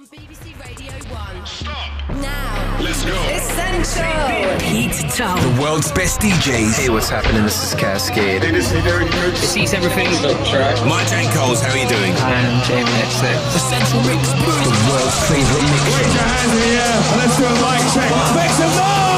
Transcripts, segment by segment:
on BBC Radio 1. Stop. Now. Let's go. Essential. Pete Tong. The world's best DJs. Hey, what's happening? This is Kaskade. Hey, this is Derek Rich. Sees everything the track. My Jane Coles, how are you doing? Hi, I'm Jamie XX. Essential Mix. The world's favorite mix. Raise your hands in the air. Let's do a mic check. Make some noise!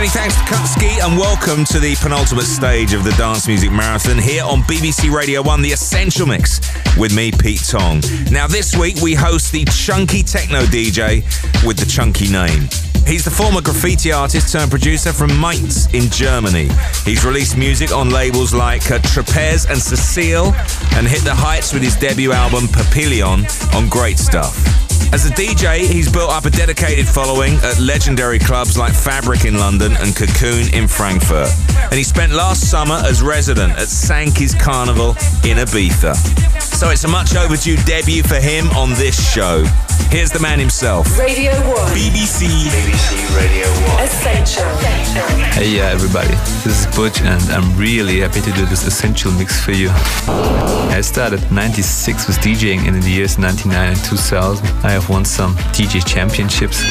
Many thanks to Kutski and welcome to the penultimate stage of the Dance Music Marathon here on BBC Radio 1, The Essential Mix, with me, Pete Tong. Now, this week we host the Chunky Techno DJ with the chunky name. He's the former graffiti artist turned producer from Mainz in Germany. He's released music on labels like uh, Trapez and Cécille and hit the heights with his debut album Papillon on Great Stuff. As a DJ, he's built up a dedicated following at legendary clubs like Fabric in London and Cocoon in Frankfurt. And he spent last summer as resident at Sankey's Carnival in Ibiza. So it's a much overdue debut for him on this show. Here's the man himself. Radio 1. BBC. BBC Radio 1. Essential. Hey, yeah, everybody. This is Butch, and I'm really happy to do this essential mix for you. I started 96 with DJing, and in the years 99 and 2000, I have won some DJ championships.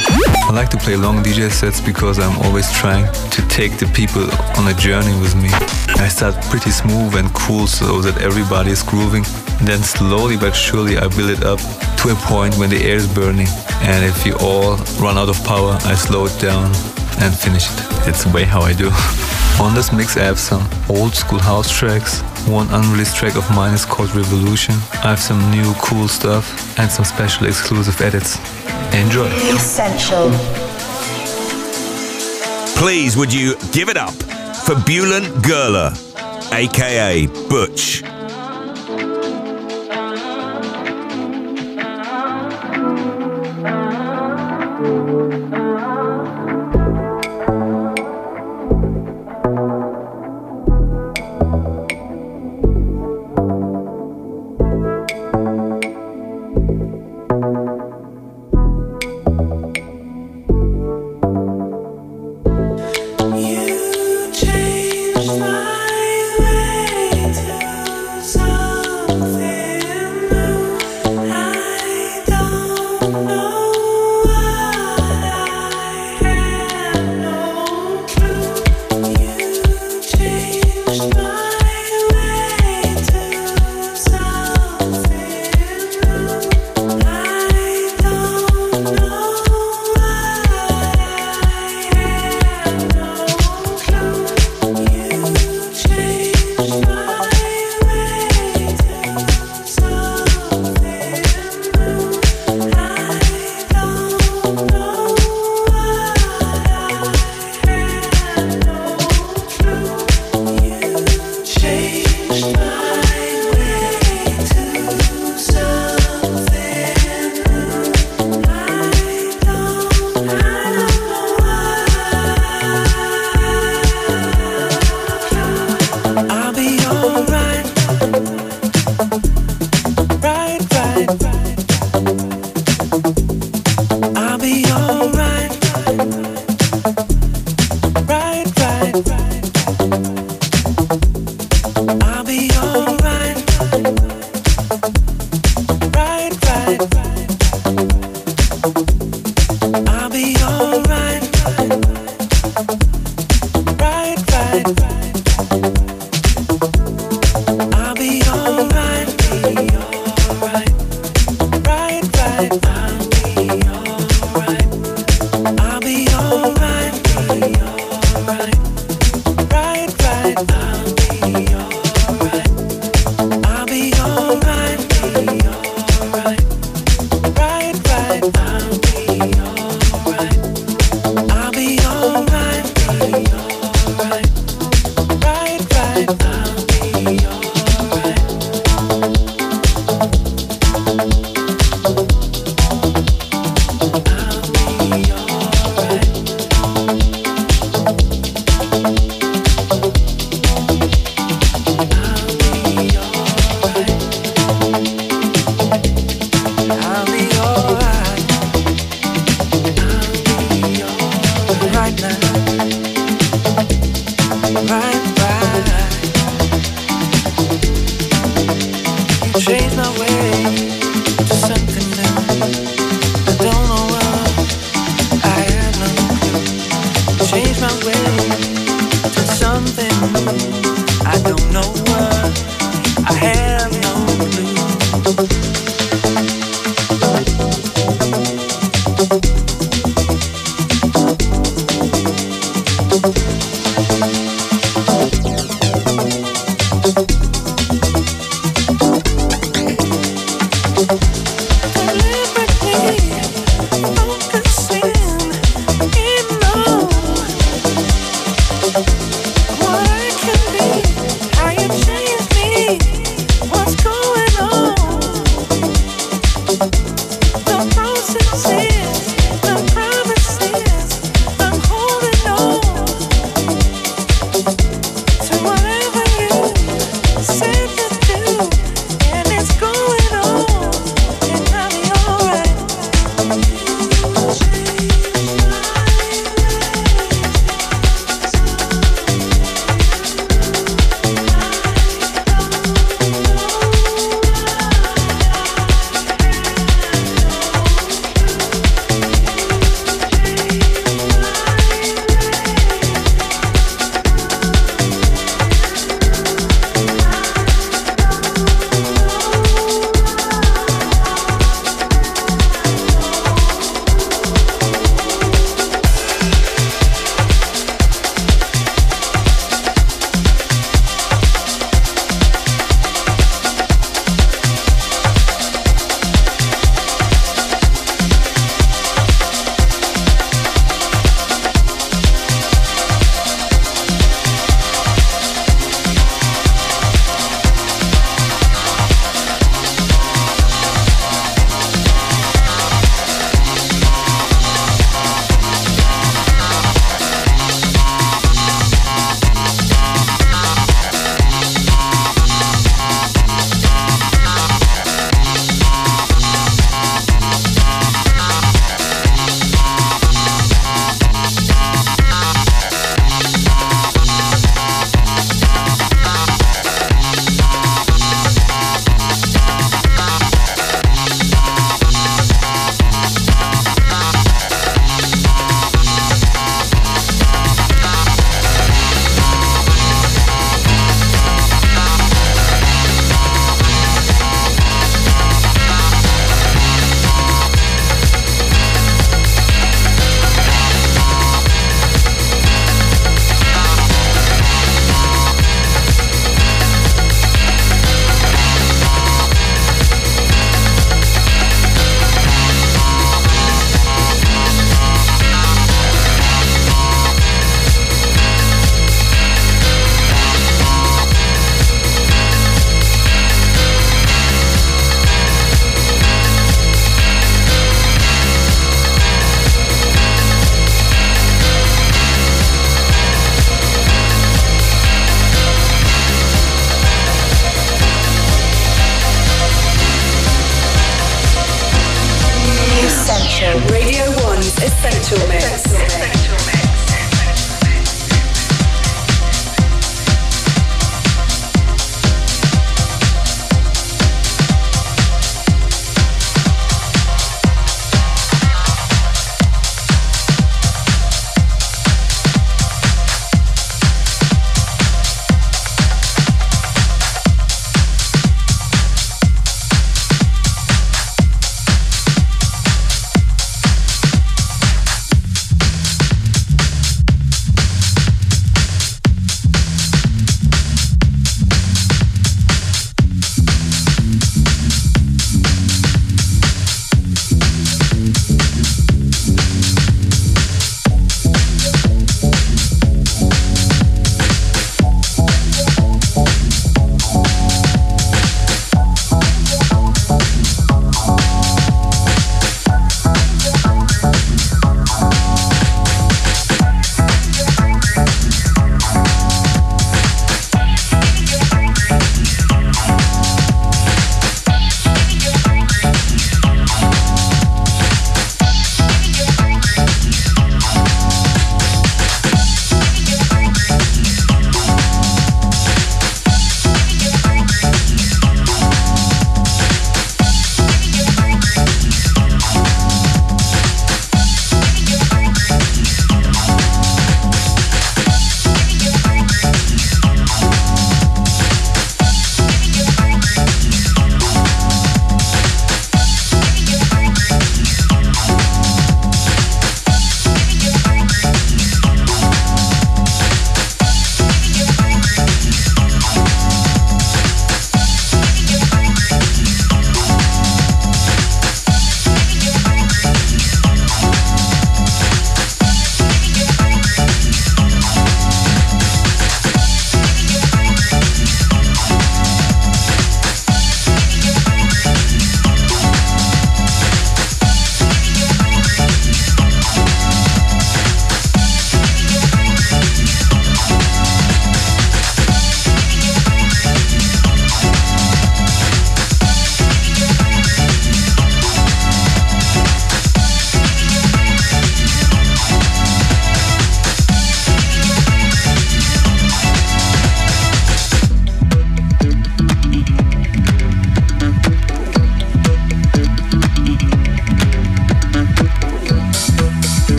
I like to play long DJ sets because I'm always trying to take the people on a journey with me. I start pretty smooth and cool so that everybody is grooving. Then slowly but surely I build it up to a point when the air is burning. And if you all run out of power, I slow it down and finish it. It's the way how I do. On this mix I have some old school house tracks. One unreleased track of mine is called Revolution. I have some new cool stuff and some special exclusive edits. Enjoy! Essential. Please, would you give it up for Bülent Gürler, aka Butch?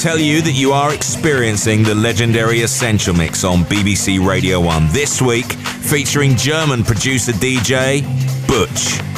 tell you that you are experiencing the legendary Essential Mix on BBC Radio 1 this week, featuring German producer DJ Butch.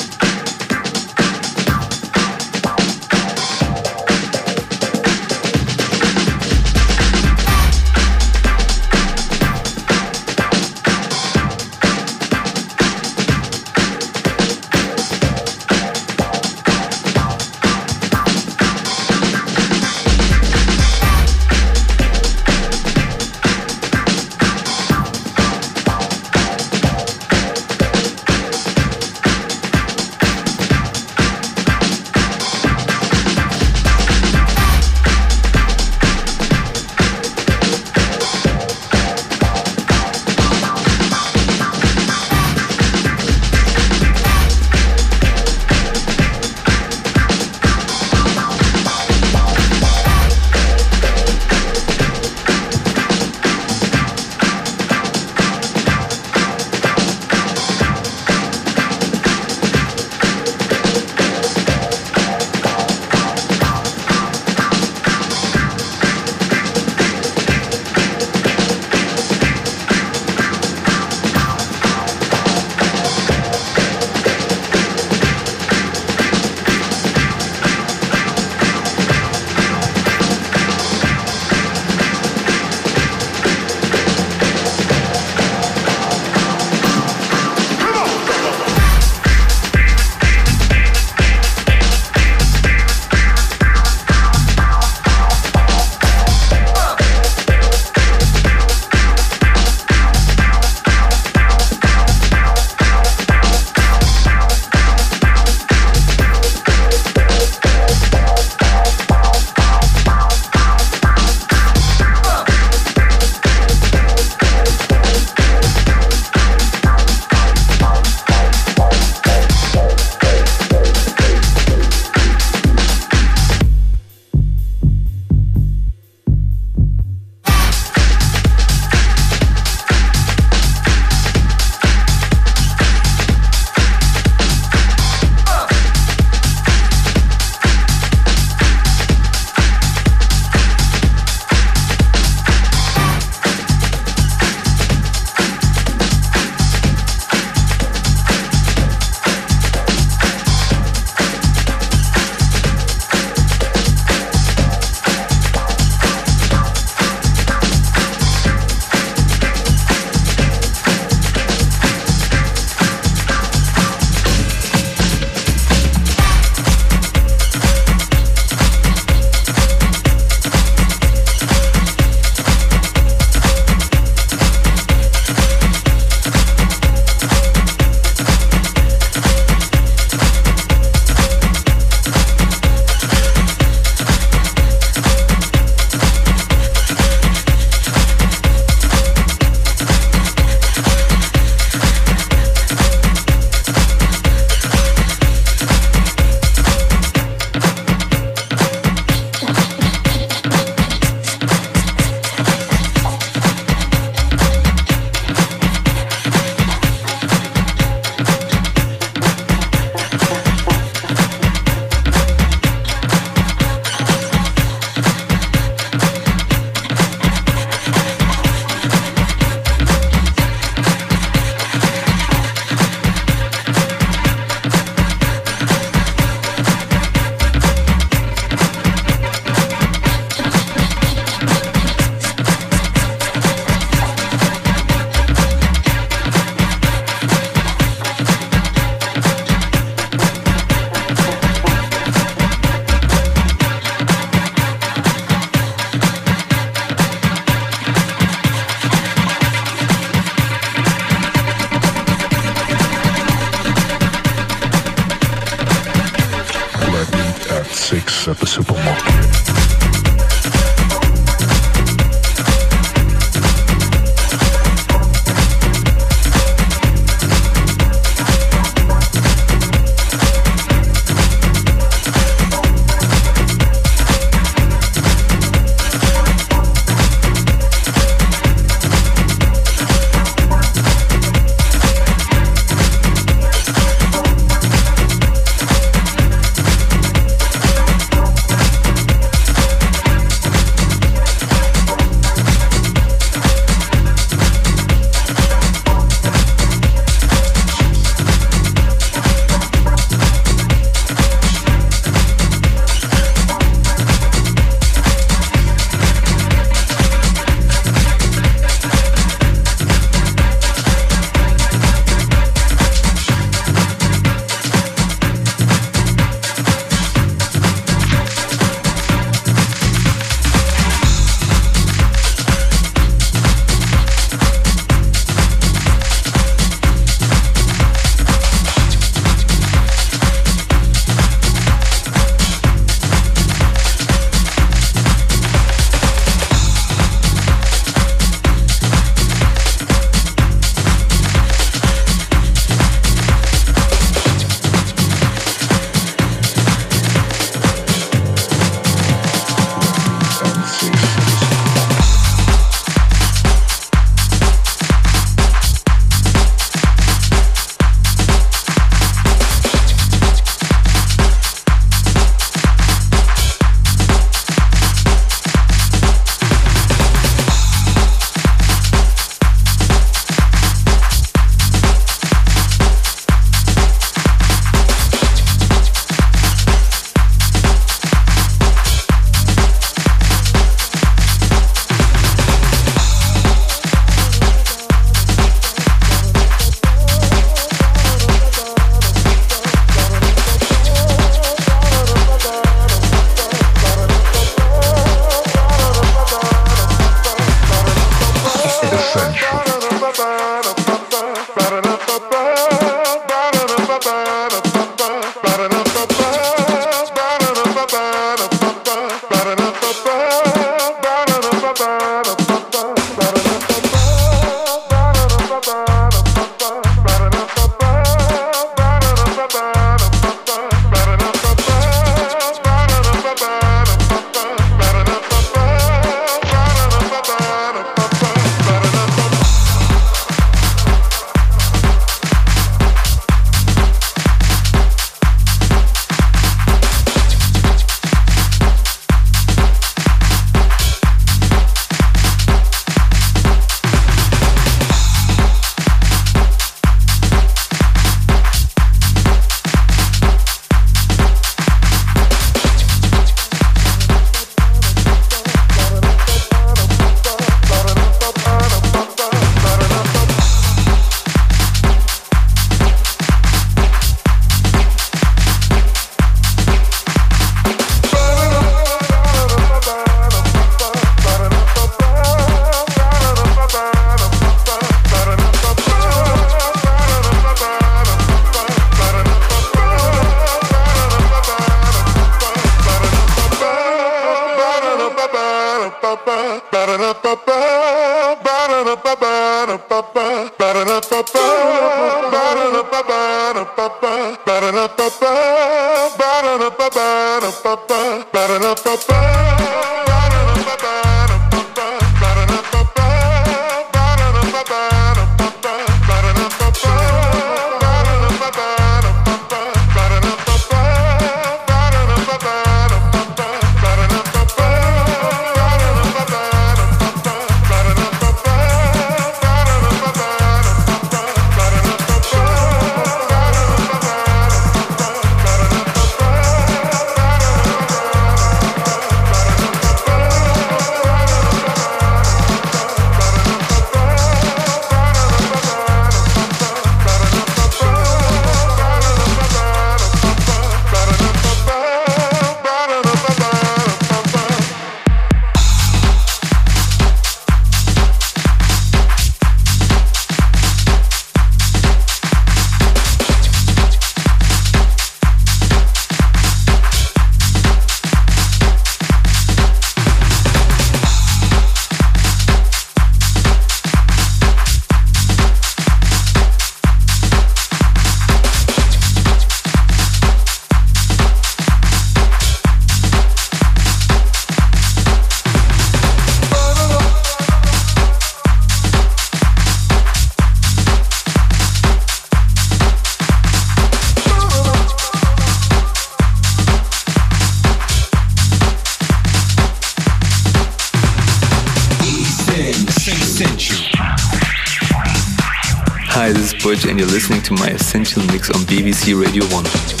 You're listening to my Essential Mix on BBC Radio 1.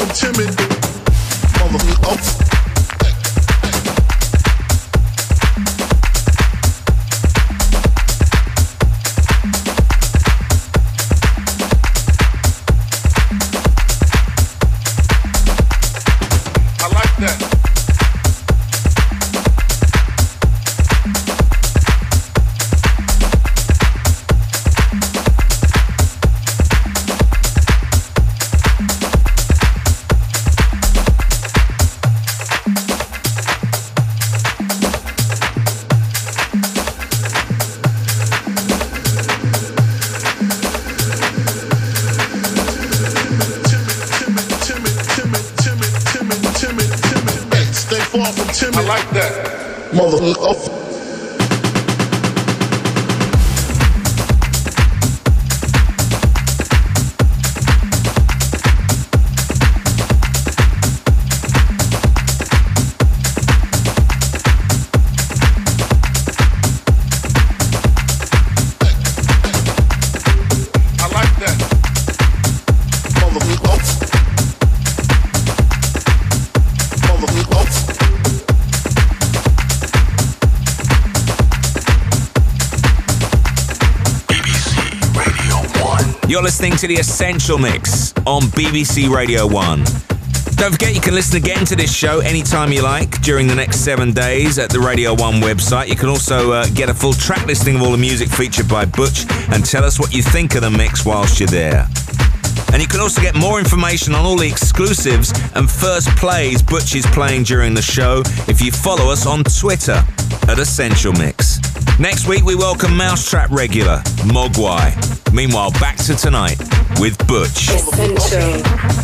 I'm timid. Motherfucker. Oh. Listening to the Essential Mix on BBC Radio 1. Don't forget you can listen again to this show anytime you like during the next seven days at the Radio 1 website. You can also uh, get a full track listing of all the music featured by Butch and tell us what you think of the mix whilst you're there. And you can also get more information on all the exclusives and first plays Butch is playing during the show if you follow us on Twitter at Essential Mix. Next week we welcome mau5trap regular Moguai. Meanwhile, back to tonight with Butch. Essential.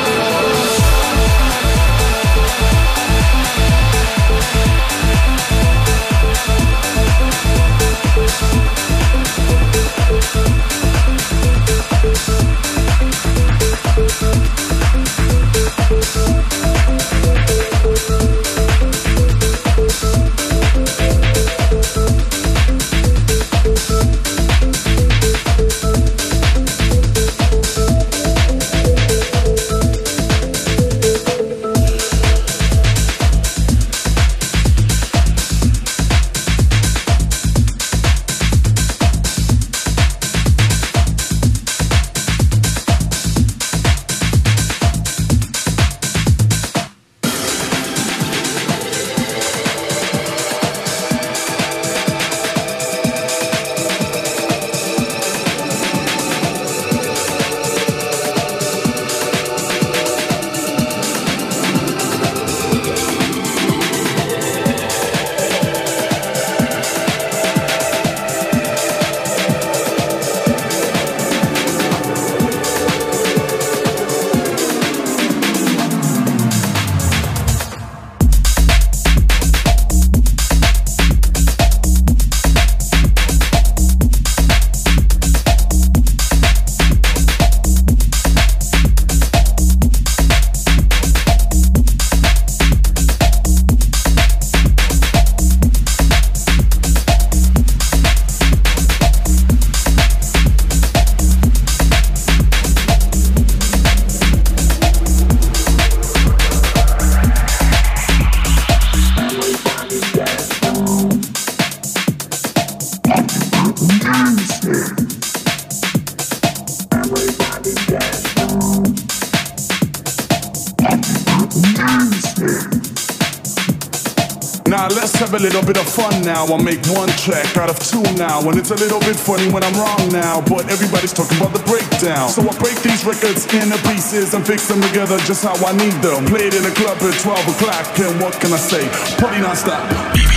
now. I make one track out of two now. And it's a little bit funny when I'm wrong now. But everybody's talking about the breakdown. So I break these records into pieces and fix them together just how I need them. Played in a club at 12 o'clock. And what can I say? Party non-stop.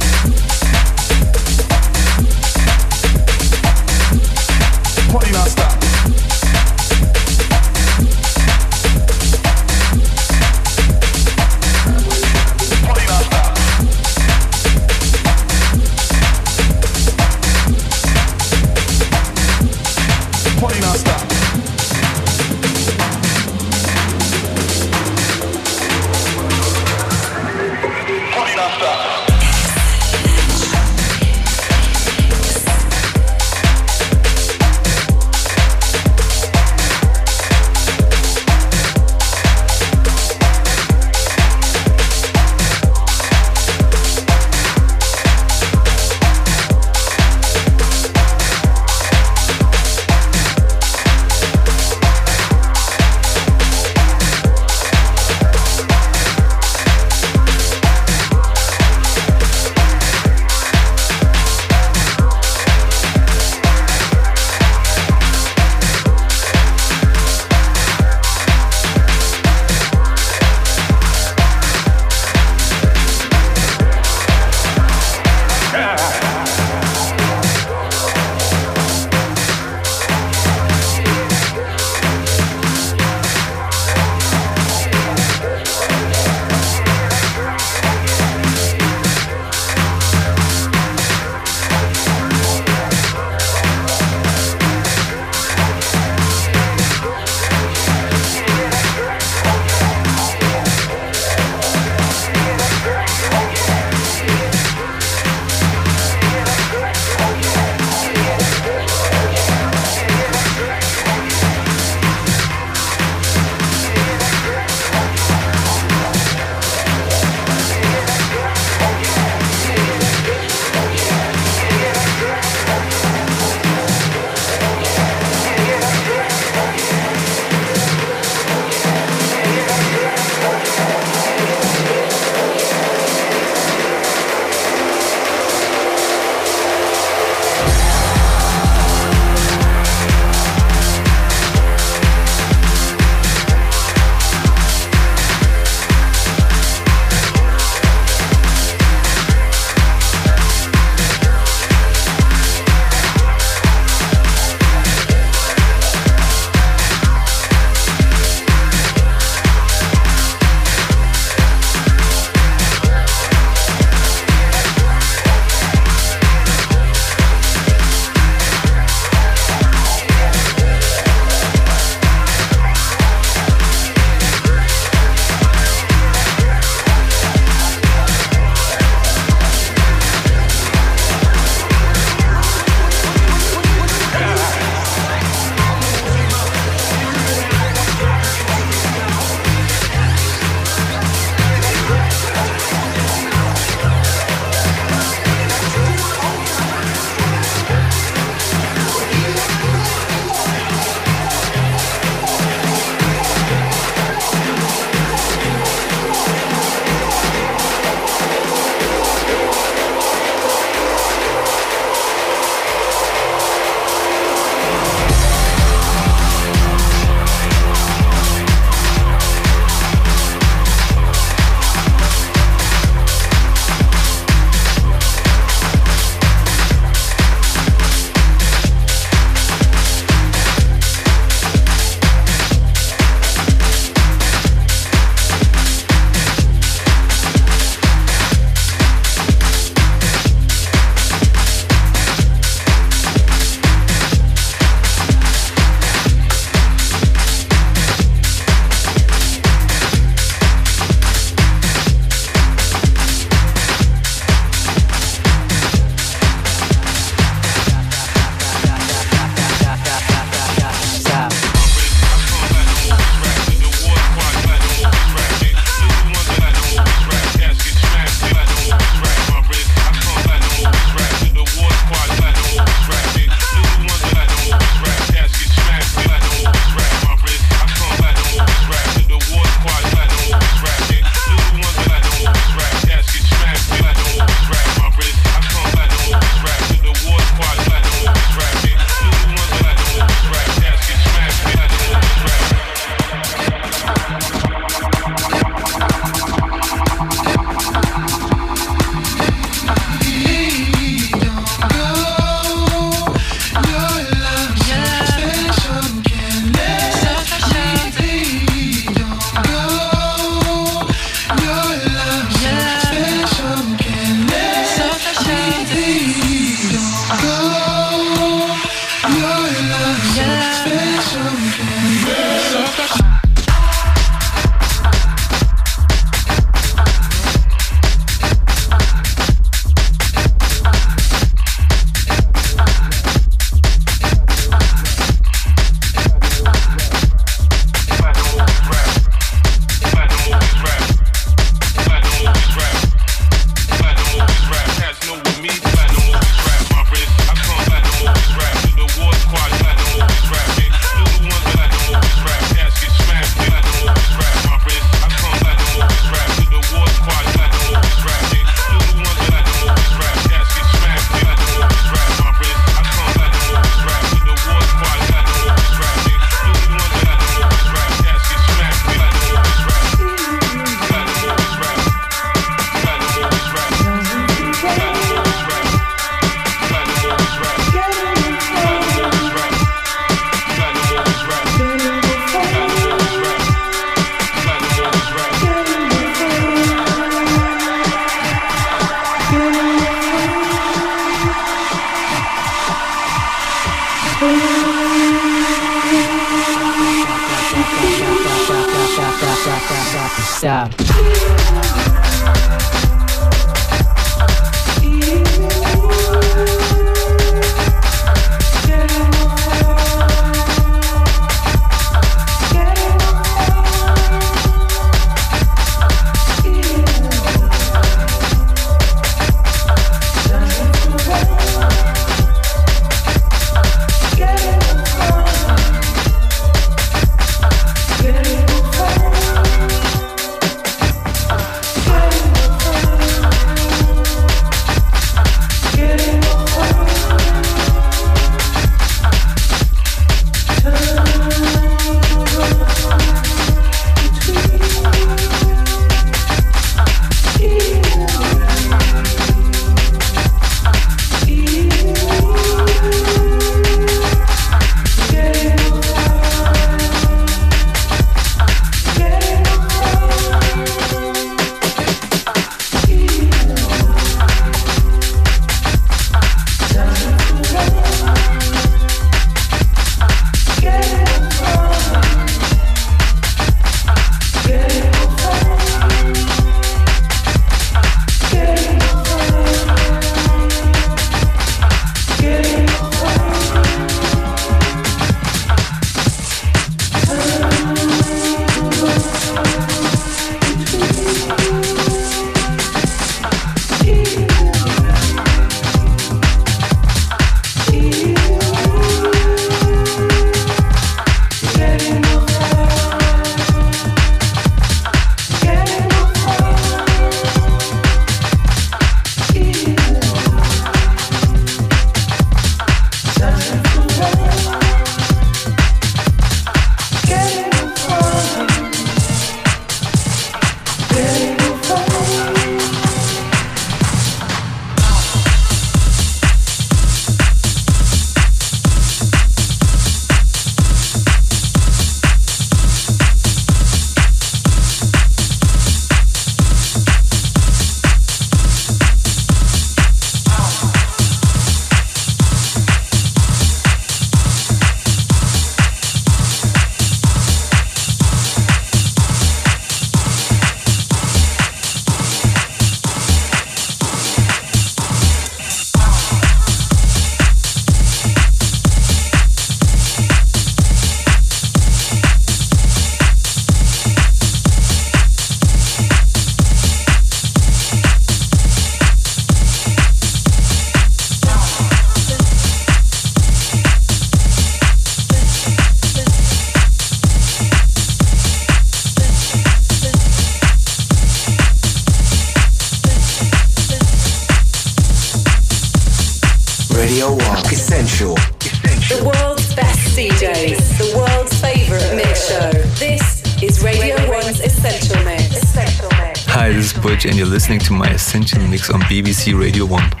On BBC Radio 1.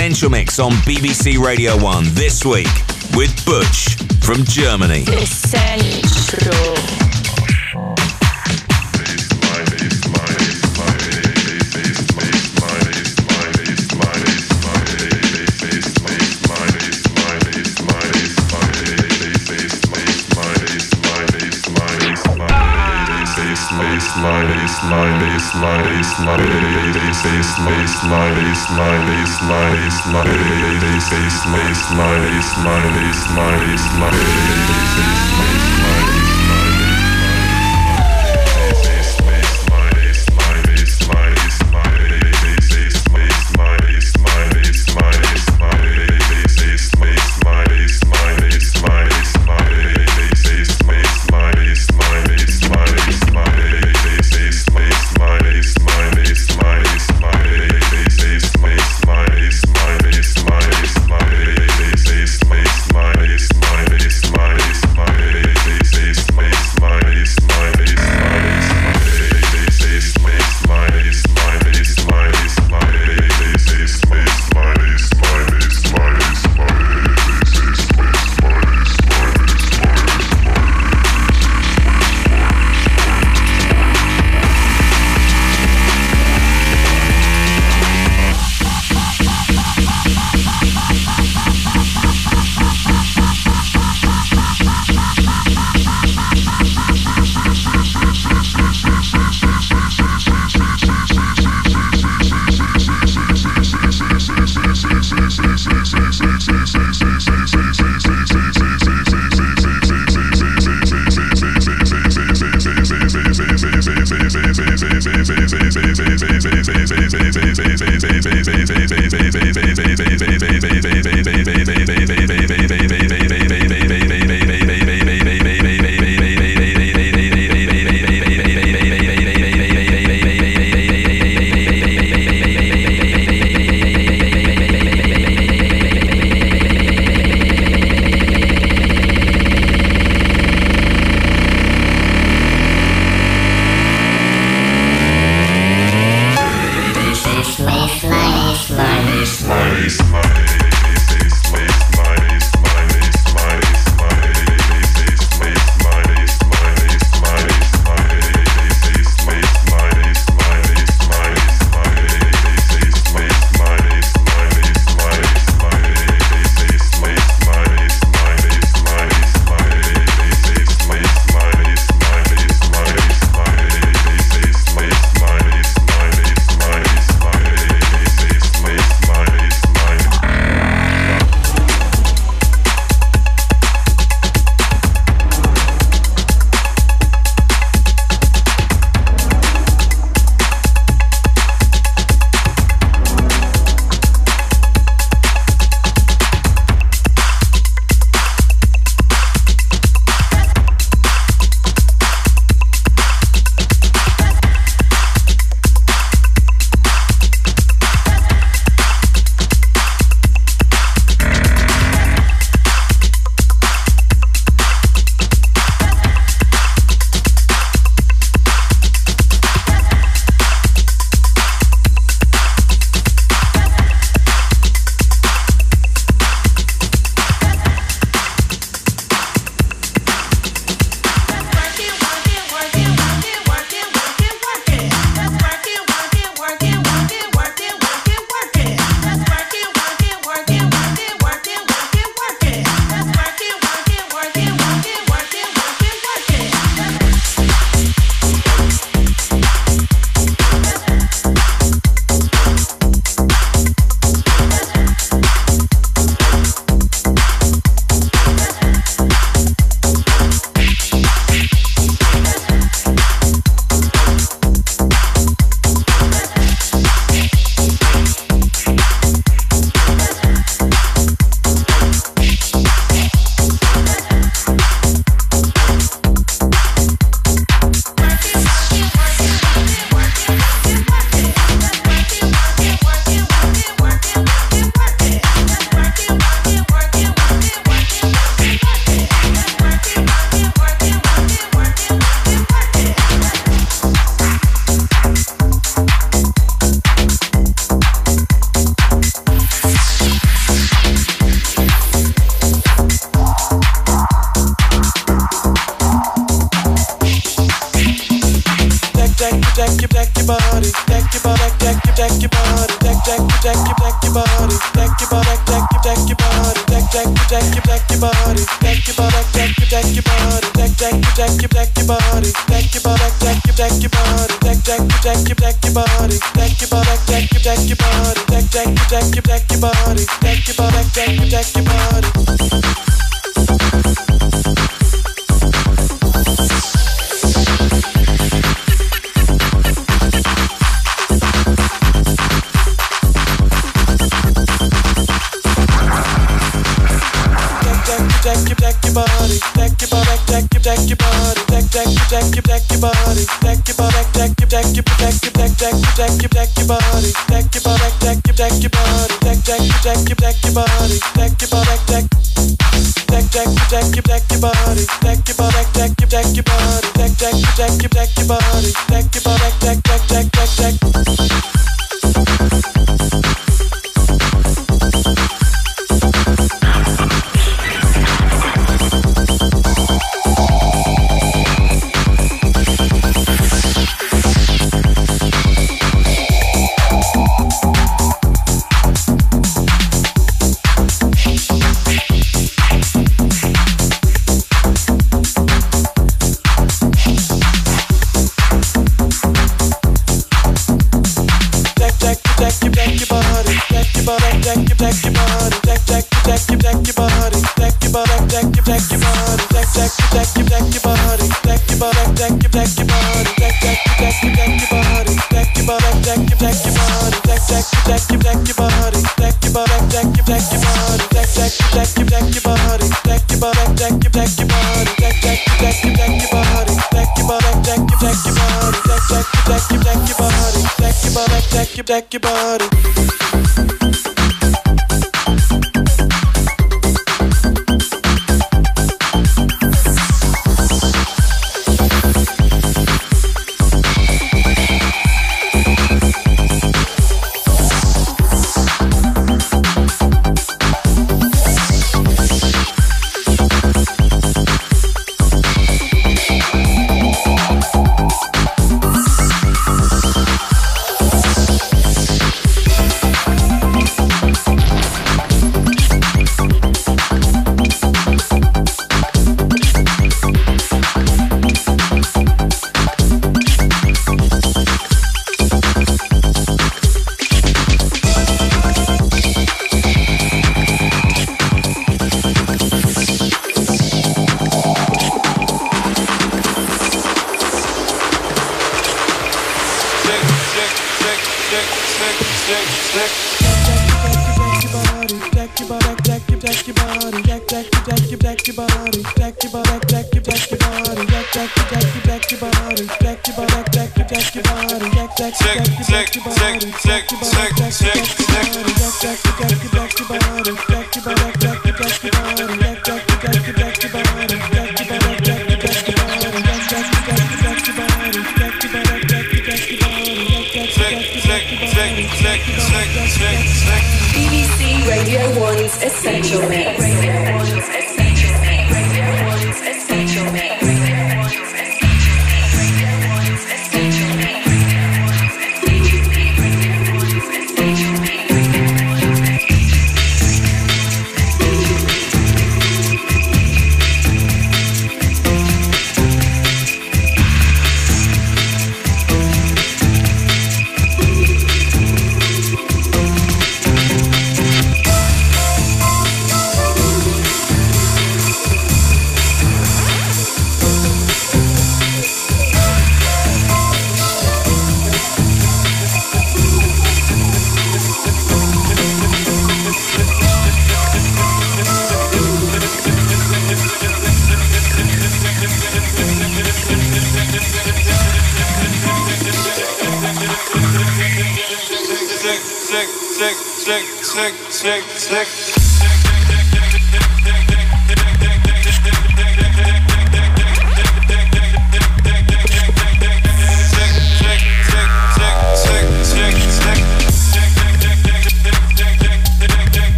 Essential Mix on BBC Radio 1 this week with Butch from Germany. Essential. Baseline, baseline, baseline, baseline, baseline, baseline, baseline, baseline, baseline, baseline, baseline, baseline, baseline,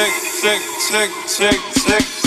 sick, sick, sick, sick, sick.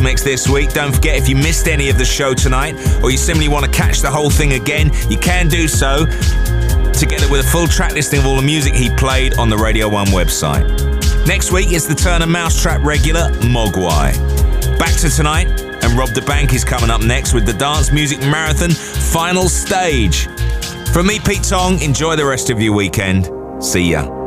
Mix this week. Don't forget, if you missed any of the show tonight, or you simply want to catch the whole thing again, you can do so together with a full track listing of all the music he played on the Radio 1 website. Next week is the turn Turner mau5trap regular, Moguai. Back to tonight, and Rob da Bank is coming up next with the Dance Music Marathon final stage. From me, Pete Tong, enjoy the rest of your weekend. See ya.